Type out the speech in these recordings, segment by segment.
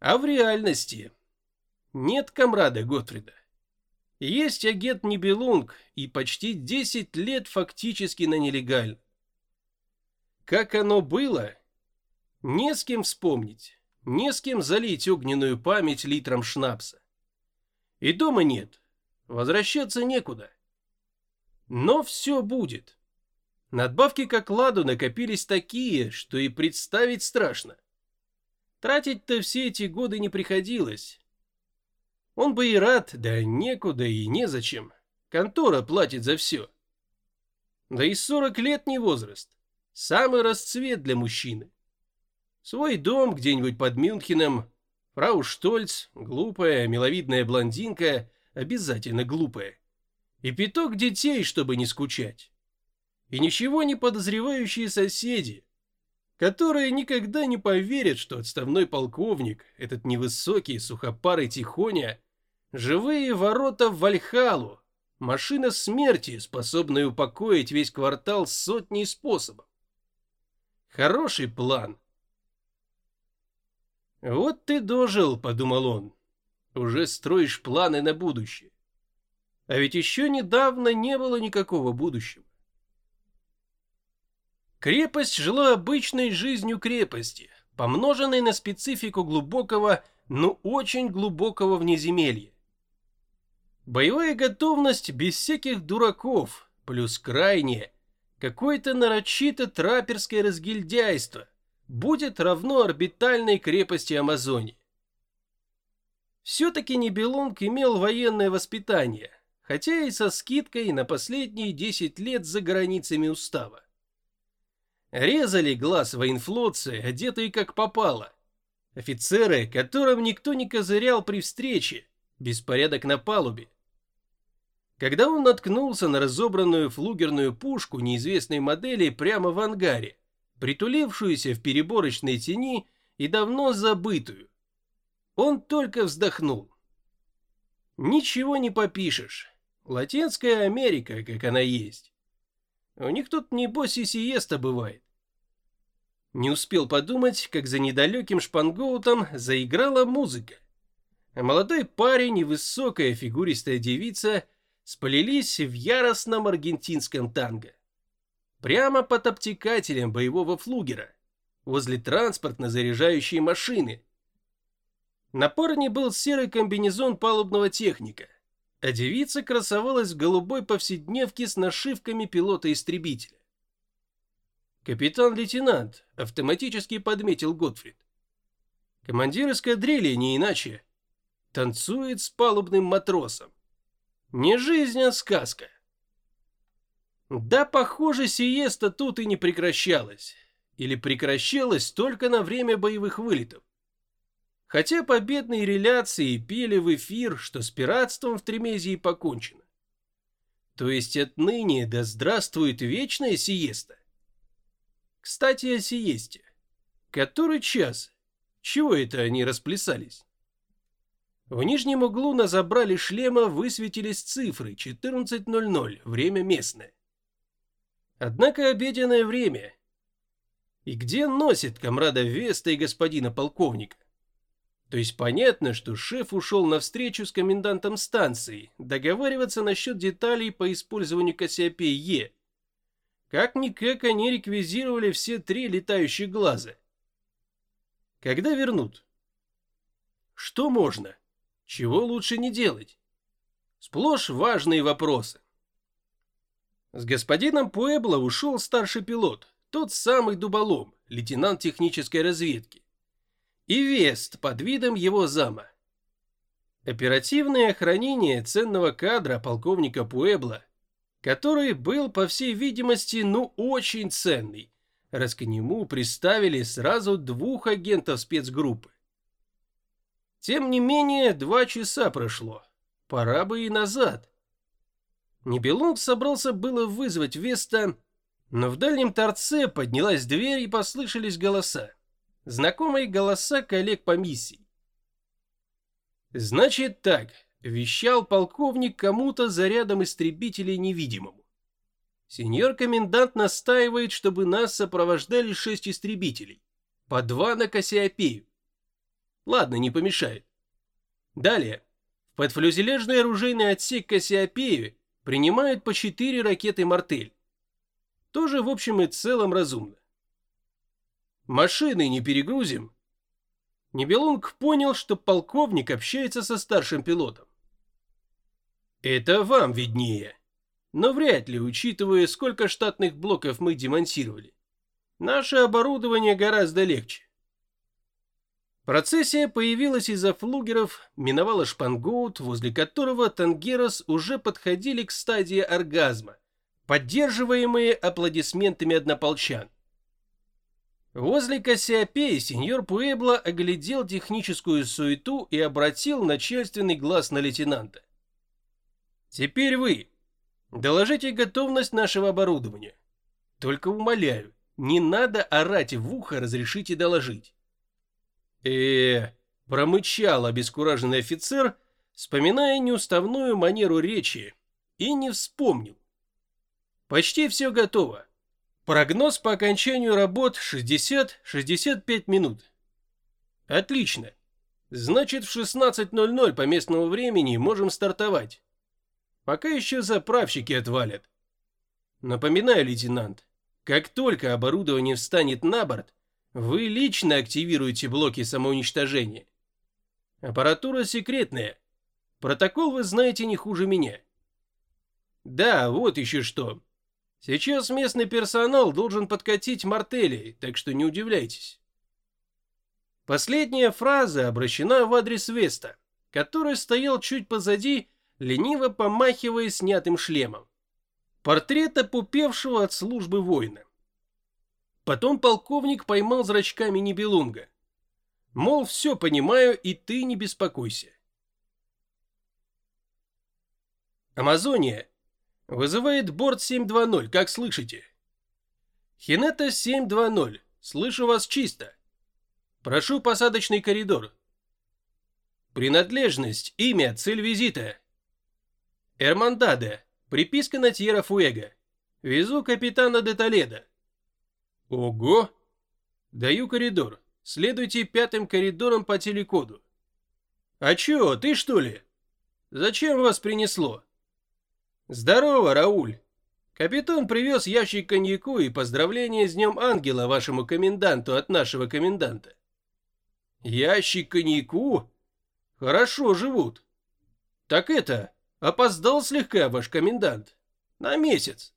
А в реальности нет комрада Готфрида. Есть агент Нибелунг и почти 10 лет фактически на нелегально. Как оно было, не с кем вспомнить, не с кем залить огненную память литром шнапса. И дома нет, возвращаться некуда. Но все будет. Надбавки к окладу накопились такие, что и представить страшно. Тратить-то все эти годы не приходилось. Он бы и рад, да некуда и незачем. Контора платит за все. Да и 40 лет не возраст. Самый расцвет для мужчины. Свой дом где-нибудь под Мюнхеном. Фрау Штольц, глупая, миловидная блондинка, обязательно глупая. И пяток детей, чтобы не скучать. И ничего не подозревающие соседи, которые никогда не поверят, что отставной полковник, этот невысокий, сухопарый тихоня, живые ворота в Вальхалу, машина смерти, способная упокоить весь квартал сотней способов. Хороший план. «Вот ты дожил», — подумал он. «Уже строишь планы на будущее. А ведь еще недавно не было никакого будущего. Крепость жила обычной жизнью крепости, помноженной на специфику глубокого, но очень глубокого внеземелья. Боевая готовность без всяких дураков, плюс крайнее, какое-то нарочито траперское разгильдяйство, будет равно орбитальной крепости Амазонии. Все-таки Нибелунг имел военное воспитание, хотя и со скидкой на последние 10 лет за границами устава. Резали глаз военфлотцы, одетые как попало. Офицеры, которым никто не козырял при встрече, беспорядок на палубе. Когда он наткнулся на разобранную флугерную пушку неизвестной модели прямо в ангаре, притулившуюся в переборочной тени и давно забытую, он только вздохнул. Ничего не попишешь. Латинская Америка, как она есть. У них тут небось и сиеста бывает. Не успел подумать, как за недалеким шпангоутом заиграла музыка. Молодой парень и высокая фигуристая девица сполились в яростном аргентинском танго. Прямо под обтекателем боевого флугера, возле транспортно-заряжающей машины. На парне был серый комбинезон палубного техника а девица красовалась в голубой повседневке с нашивками пилота-истребителя. «Капитан-лейтенант», — автоматически подметил Готфрид. «Командир эскадрильи не иначе. Танцует с палубным матросом. Не жизнь, а сказка». Да, похоже, сиеста тут и не прекращалась. Или прекращалась только на время боевых вылетов. Хотя победные реляции пели в эфир, что с пиратством в Тремезии покончено. То есть отныне да здравствует вечная сиеста. Кстати, о сиесте. Который час? Чего это они расплясались? В нижнем углу на забрали шлема высветились цифры 14.00, время местное. Однако обеденное время. И где носит комрада Веста и господина полковника? То есть понятно, что шеф ушел на встречу с комендантом станции, договариваться насчет деталей по использованию Кассиопеи-Е. Как-никак они реквизировали все три летающих глаза. Когда вернут? Что можно? Чего лучше не делать? Сплошь важные вопросы. С господином Пуэбло ушел старший пилот, тот самый дуболом, лейтенант технической разведки и Вест под видом его зама. Оперативное хранение ценного кадра полковника Пуэбла, который был, по всей видимости, ну очень ценный, раз к нему приставили сразу двух агентов спецгруппы. Тем не менее, два часа прошло, пора бы и назад. Небелунг собрался было вызвать Веста, но в дальнем торце поднялась дверь и послышались голоса знакомые голоса коллег по миссии. Значит так, вещал полковник кому-то за рядом истребителей невидимому. Сеньор комендант настаивает, чтобы нас сопровождали шесть истребителей, по два на Кассиопею. Ладно, не помешает. Далее. В подфлюзеляжный оружейный отсек Кассиопеи принимают по 4 ракеты «Мартель». Тоже в общем и целом разумно. Машины не перегрузим. Небелунг понял, что полковник общается со старшим пилотом. Это вам виднее. Но вряд ли, учитывая, сколько штатных блоков мы демонтировали. Наше оборудование гораздо легче. Процессия появилась из-за флугеров, миновала шпангоут, возле которого Тангерос уже подходили к стадии оргазма, поддерживаемые аплодисментами однополчан. Возле Кассиопеи сеньор Пуэбло оглядел техническую суету и обратил начальственный глаз на лейтенанта. «Теперь вы. Доложите готовность нашего оборудования. Только умоляю, не надо орать в ухо, разрешите доложить». э промычал обескураженный офицер, вспоминая неуставную манеру речи, и не вспомнил. «Почти все готово. Прогноз по окончанию работ 60-65 минут. Отлично. Значит, в 16.00 по местному времени можем стартовать. Пока еще заправщики отвалят. Напоминаю, лейтенант, как только оборудование встанет на борт, вы лично активируете блоки самоуничтожения. Аппаратура секретная. Протокол вы знаете не хуже меня. Да, вот еще что. Сейчас местный персонал должен подкатить мартелей, так что не удивляйтесь. Последняя фраза обращена в адрес Веста, который стоял чуть позади, лениво помахивая снятым шлемом. Портрет опупевшего от службы воина. Потом полковник поймал зрачками Нибелунга. Мол, все понимаю, и ты не беспокойся. Амазония Вызывает борт 720, как слышите? Хинета 720, слышу вас чисто. Прошу посадочный коридор. Принадлежность, имя, цель визита. Эрмандаде, приписка на Тьера Фуэго. Везу капитана де Толедо. Ого! Даю коридор. Следуйте пятым коридором по телекоду. А чё, ты что ли? Зачем вас принесло? «Здорово, Рауль. Капитан привез ящик коньяку и поздравления с Днем Ангела вашему коменданту от нашего коменданта». «Ящик коньяку? Хорошо живут. Так это, опоздал слегка ваш комендант. На месяц.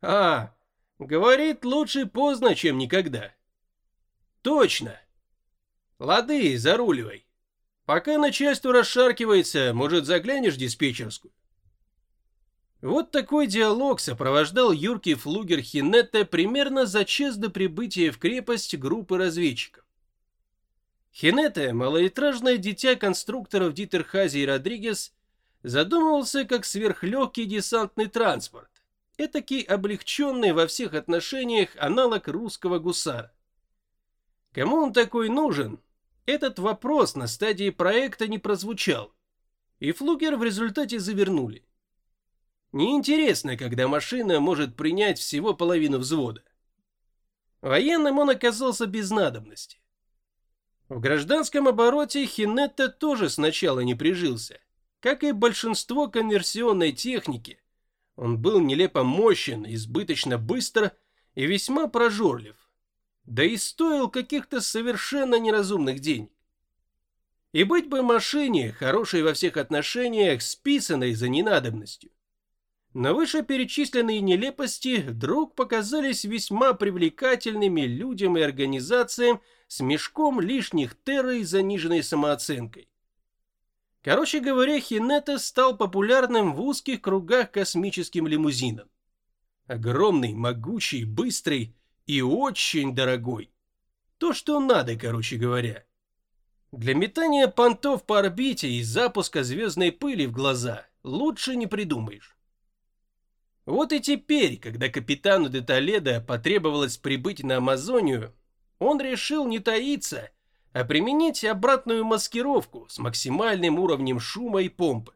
А, говорит, лучше поздно, чем никогда. Точно. Лады, заруливай. Пока начальство расшаркивается, может, заглянешь в диспетчерскую? Вот такой диалог сопровождал юркий флугер Хинетте примерно за час до прибытия в крепость группы разведчиков. Хинетте, малоэтражное дитя конструкторов Дитерхази и Родригес, задумывался как сверхлегкий десантный транспорт, этакий облегченный во всех отношениях аналог русского гусара. Кому он такой нужен? Этот вопрос на стадии проекта не прозвучал, и флугер в результате завернули. Неинтересно, когда машина может принять всего половину взвода. Военным он оказался без надобности. В гражданском обороте Хинетта тоже сначала не прижился. Как и большинство конверсионной техники, он был нелепо мощен, избыточно быстр и весьма прожорлив. Да и стоил каких-то совершенно неразумных денег. И быть бы машине, хорошей во всех отношениях, списанной за ненадобностью. Но вышеперечисленные нелепости вдруг показались весьма привлекательными людям и организациям с мешком лишних терры и заниженной самооценкой. Короче говоря, Хинета стал популярным в узких кругах космическим лимузином. Огромный, могучий, быстрый и очень дорогой. То, что надо, короче говоря. Для метания понтов по орбите и запуска звездной пыли в глаза лучше не придумаешь. Вот и теперь, когда капитану де Толедо потребовалось прибыть на Амазонию, он решил не таиться, а применить обратную маскировку с максимальным уровнем шума и помпы.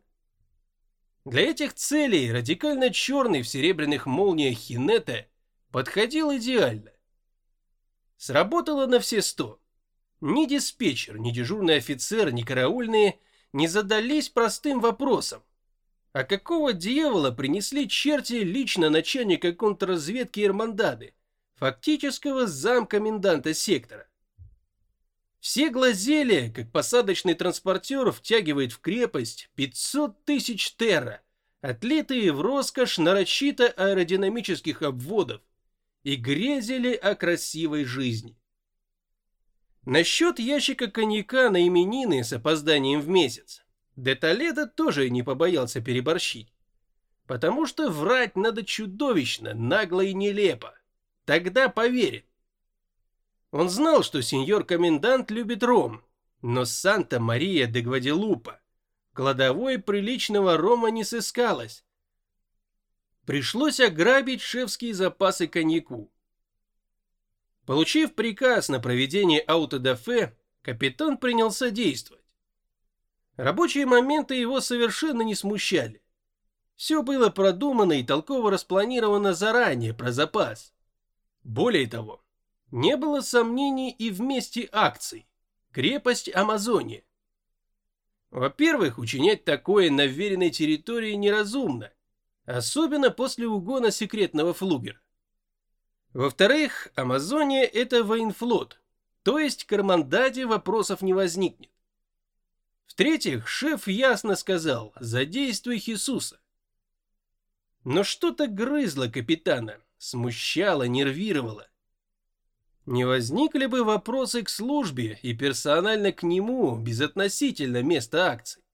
Для этих целей радикально черный в серебряных молниях Хинета подходил идеально. Сработало на все сто. Ни диспетчер, ни дежурный офицер, ни караульные не задались простым вопросом. А какого дьявола принесли черти лично начальника контрразведки Эрмандады, фактического замкоменданта сектора? Все глазели, как посадочный транспортер втягивает в крепость 500 тысяч терра, отлитые в роскошь нарочито аэродинамических обводов, и грезили о красивой жизни. Насчет ящика коньяка на именины с опозданием в месяц. Де Толедо тоже не побоялся переборщить. Потому что врать надо чудовищно, нагло и нелепо. Тогда поверит. Он знал, что сеньор-комендант любит ром, но Санта-Мария де Гваделупа кладовой приличного рома не сыскалось. Пришлось ограбить шефские запасы коньяку. Получив приказ на проведение аутодафе, капитан принялся действовать. Рабочие моменты его совершенно не смущали. Все было продумано и толково распланировано заранее про запас. Более того, не было сомнений и в месте акций. Крепость Амазония. Во-первых, учинять такое на вверенной территории неразумно, особенно после угона секретного флугера. Во-вторых, Амазония – это военфлот, то есть к Армандаде вопросов не возникнет. В-третьих, шеф ясно сказал «задействуй Хисуса». Но что-то грызло капитана, смущало, нервировало. Не возникли бы вопросы к службе и персонально к нему безотносительно места акций.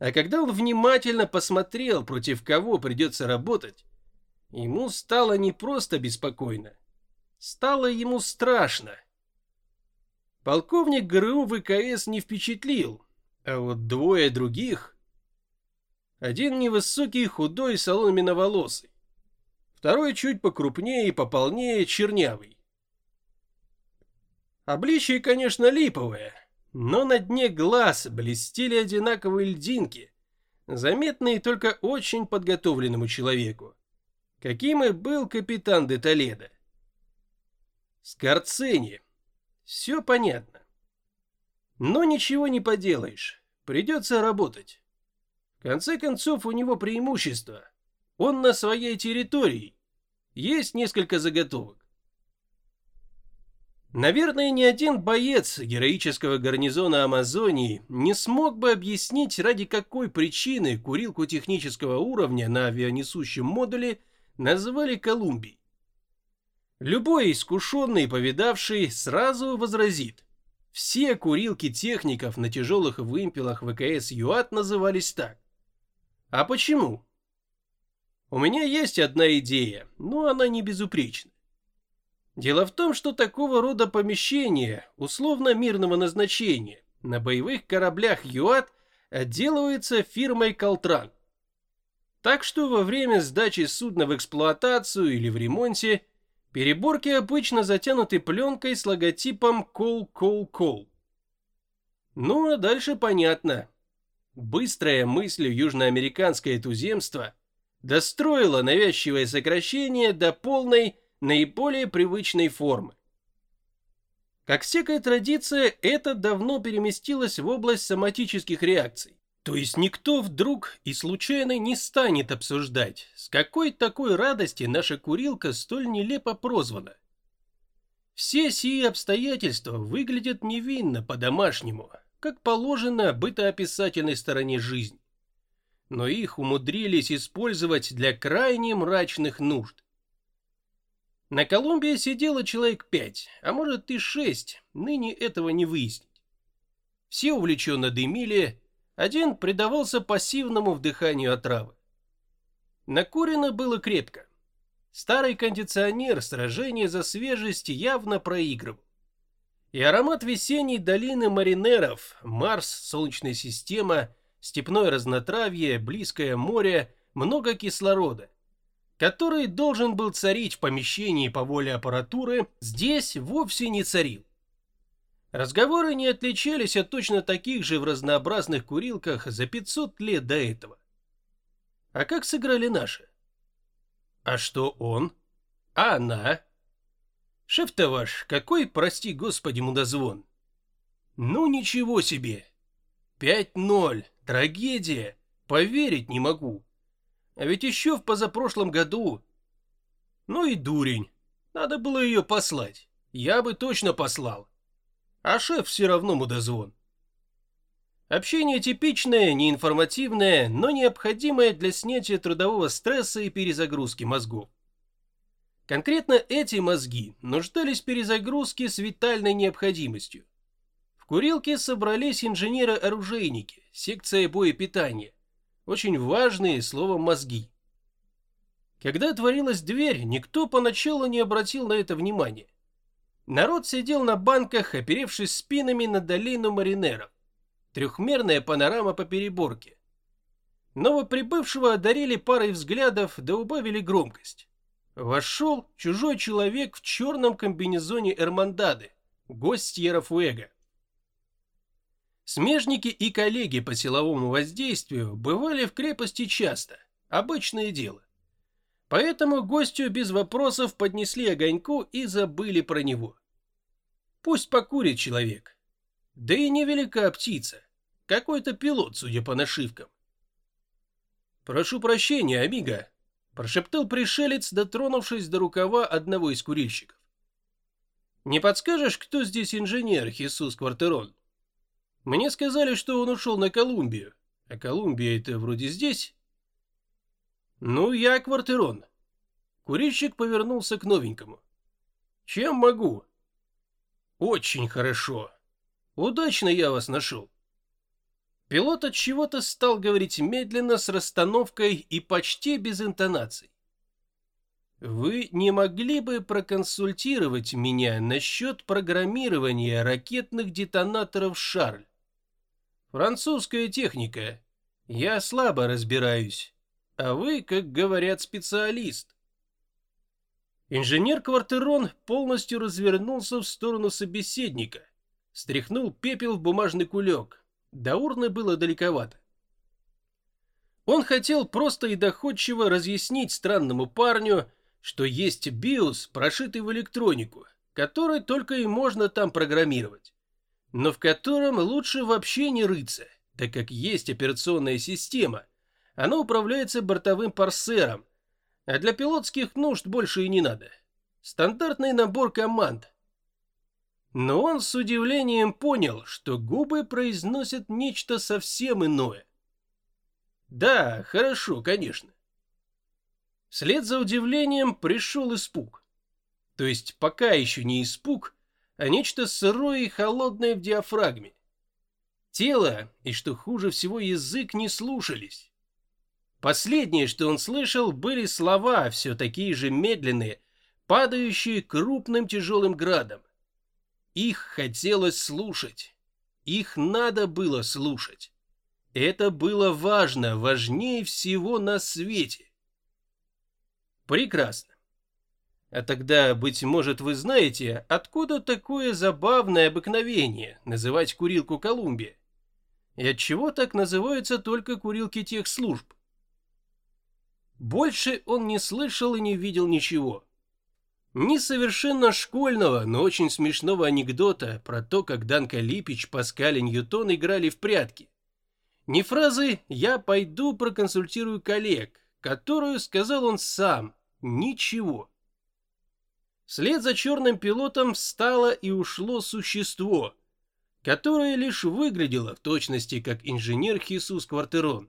А когда он внимательно посмотрел, против кого придется работать, ему стало не просто беспокойно, стало ему страшно. Полковник ГРУ ВКС не впечатлил, а вот двое других... Один невысокий, худой, соломиноволосый. Второй чуть покрупнее и пополнее, чернявый. Обличие, конечно, липовое, но на дне глаз блестели одинаковые льдинки, заметные только очень подготовленному человеку, каким и был капитан де Толедо. Скорцени. Все понятно. Но ничего не поделаешь, придется работать. В конце концов, у него преимущество. Он на своей территории. Есть несколько заготовок. Наверное, ни один боец героического гарнизона Амазонии не смог бы объяснить, ради какой причины курилку технического уровня на авианесущем модуле назвали Колумбией. Любой искушенный повидавший сразу возразит. Все курилки техников на тяжелых вымпелах ВКС ЮАТ назывались так. А почему? У меня есть одна идея, но она не безупречна. Дело в том, что такого рода помещения, условно мирного назначения, на боевых кораблях ЮАТ отделывается фирмой Колтран. Так что во время сдачи судна в эксплуатацию или в ремонте переборки обычно затянуты пленкой с логотипом Кол-Кол-Кол. Ну а дальше понятно. Быстрая мысль южноамериканское туземство достроила навязчивое сокращение до полной наиболее привычной формы. Как всякая традиция, это давно переместилось в область соматических реакций. То есть никто вдруг и случайно не станет обсуждать, с какой такой радости наша курилка столь нелепо прозвана. Все сии обстоятельства выглядят невинно по-домашнему, как положено бытоописательной стороне жизни. Но их умудрились использовать для крайне мрачных нужд. На Колумбии сидело человек пять, а может и шесть, ныне этого не выяснить. Все увлеченно дымили, один предавался пассивному вдыханию отравы. Накурено было крепко. Старый кондиционер сражение за свежесть явно проигрывал. И аромат весенней долины маринеров, Марс, Солнечная система, степное разнотравье, близкое море, много кислорода который должен был царить в помещении по воле аппаратуры, здесь вовсе не царил. Разговоры не отличались от точно таких же в разнообразных курилках за 500 лет до этого. А как сыграли наши? А что он? А она? Шеф-то ваш, какой, прости господи, мудозвон. Ну ничего себе. 5-0, трагедия, поверить не могу. А ведь еще в позапрошлом году... Ну и дурень, надо было ее послать. Я бы точно послал. А шеф все равно мудозвон. Общение типичное, неинформативное, но необходимое для снятия трудового стресса и перезагрузки мозгов. Конкретно эти мозги нуждались в перезагрузке с витальной необходимостью. В курилке собрались инженеры-оружейники, секция боепитания. Очень важные слово «мозги». Когда отворилась дверь, никто поначалу не обратил на это внимания. Народ сидел на банках, оперевшись спинами на долину маринеров трехмерная панорама по переборке. Новоприбывшего одарили парой взглядов да убавили громкость. Вошел чужой человек в черном комбинезоне Эрмандады, гость Сьерра-Фуэго. Смежники и коллеги по силовому воздействию бывали в крепости часто, обычное дело. Поэтому гостю без вопросов поднесли огоньку и забыли про него. Пусть покурит человек. Да и невелика птица. Какой-то пилот, судя по нашивкам. «Прошу прощения, Амиго», – прошептал пришелец, дотронувшись до рукава одного из курильщиков. «Не подскажешь, кто здесь инженер Хисус Квартерон? Мне сказали, что он ушел на Колумбию, а Колумбия это вроде здесь». «Ну, я Квартерон». Курильщик повернулся к новенькому. «Чем могу?» «Очень хорошо. Удачно я вас нашел. Пилот от чего-то стал говорить медленно, с расстановкой и почти без интонаций. Вы не могли бы проконсультировать меня насчет программирования ракетных детонаторов «Шарль»? Французская техника. Я слабо разбираюсь. А вы, как говорят, специалист. Инженер Квартерон полностью развернулся в сторону собеседника, стряхнул пепел в бумажный кулек, до урны было далековато. Он хотел просто и доходчиво разъяснить странному парню, что есть BIOS, прошитый в электронику, который только и можно там программировать, но в котором лучше вообще не рыться, так как есть операционная система. Она управляется бортовым парсером, а для пилотских нужд больше и не надо. Стандартный набор команд, но он с удивлением понял, что губы произносят нечто совсем иное. Да, хорошо, конечно. Вслед за удивлением пришел испуг. То есть пока еще не испуг, а нечто сырое и холодное в диафрагме. Тело, и что хуже всего язык, не слушались. Последнее, что он слышал, были слова, все такие же медленные, падающие крупным тяжелым градом. Их хотелось слушать. Их надо было слушать. Это было важно, важнее всего на свете. Прекрасно. А тогда, быть может, вы знаете, откуда такое забавное обыкновение называть курилку Колумбия? И от чего так называются только курилки тех служб? Больше он не слышал и не видел ничего. Ни совершенно школьного, но очень смешного анекдота про то, как Данка Липич, Паскаль и Ньютон играли в прятки. Ни фразы «я пойду проконсультирую коллег», которую сказал он сам. Ничего. Вслед за черным пилотом встало и ушло существо, которое лишь выглядело в точности как инженер Хисус Квартерон.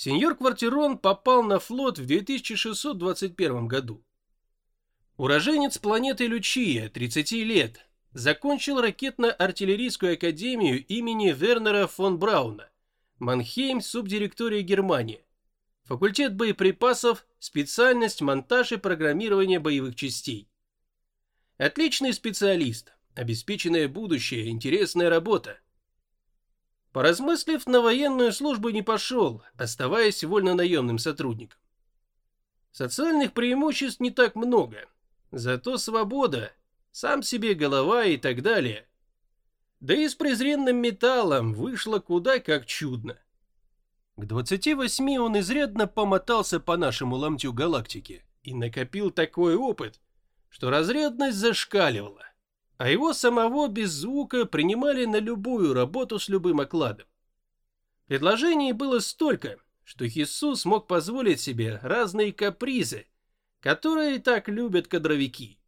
Сеньор Квартирон попал на флот в 2621 году. Уроженец планеты Лючия, 30 лет, закончил ракетно-артиллерийскую академию имени Вернера фон Брауна, Манхейм, субдиректория Германии. Факультет боеприпасов, специальность монтаж и программирование боевых частей. Отличный специалист, обеспеченное будущее, интересная работа. Поразмыслив, на военную службу не пошел, оставаясь вольно-наемным сотрудником. Социальных преимуществ не так много – Зато свобода, сам себе голова и так далее. Да и с презренным металлом вышло куда как чудно. К 28 он изрядно помотался по нашему ломтю галактики и накопил такой опыт, что разрядность зашкаливала, а его самого без звука принимали на любую работу с любым окладом. Предложений было столько, что Хисус мог позволить себе разные капризы, которые так любят кадровики.